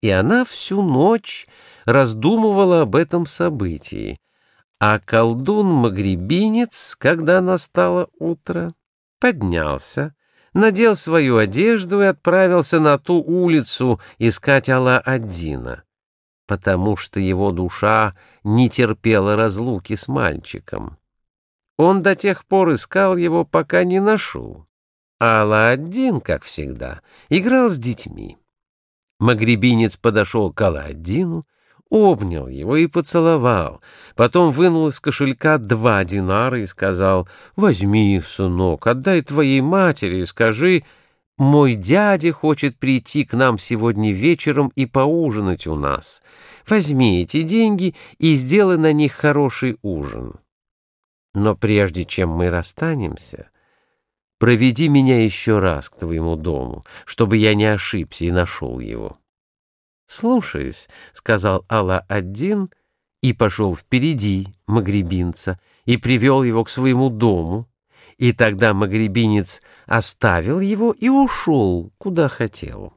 и она всю ночь раздумывала об этом событии. А колдун-магребинец, когда настало утро, поднялся, надел свою одежду и отправился на ту улицу искать Алла-Аддина, потому что его душа не терпела разлуки с мальчиком. Он до тех пор искал его, пока не нашел. А Алла-Аддин, как всегда, играл с детьми. Магребинец подошел к Алла-Аддину, обнял его и поцеловал. Потом вынул из кошелька два динара и сказал, «Возьми их, сынок, отдай твоей матери и скажи, мой дядя хочет прийти к нам сегодня вечером и поужинать у нас. Возьми эти деньги и сделай на них хороший ужин. Но прежде чем мы расстанемся, проведи меня еще раз к твоему дому, чтобы я не ошибся и нашел его». «Слушаюсь», — сказал Алла-Аддин и пошел впереди магребинца и привел его к своему дому. И тогда магребинец оставил его и ушел, куда хотел.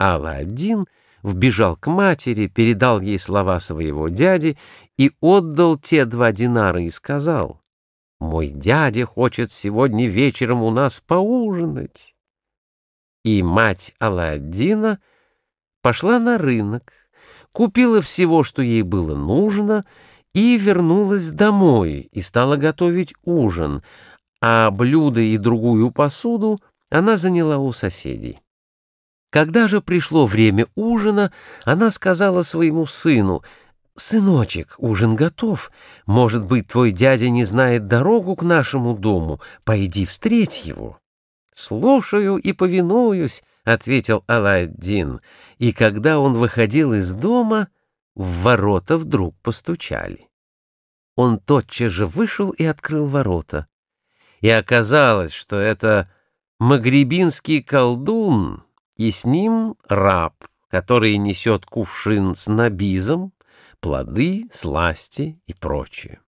Алла-Аддин вбежал к матери, передал ей слова своего дяди и отдал те два динара и сказал, «Мой дядя хочет сегодня вечером у нас поужинать». И мать Алладдина пошла на рынок, купила всего, что ей было нужно, и вернулась домой и стала готовить ужин, а блюда и другую посуду она заняла у соседей. Когда же пришло время ужина, она сказала своему сыну, «Сыночек, ужин готов. Может быть, твой дядя не знает дорогу к нашему дому. Пойди встреть его». «Слушаю и повинуюсь», — ответил Аладдин, и когда он выходил из дома, в ворота вдруг постучали. Он тотчас же вышел и открыл ворота. И оказалось, что это магребинский колдун, и с ним раб, который несет кувшин с набизом, плоды, сласти и прочее.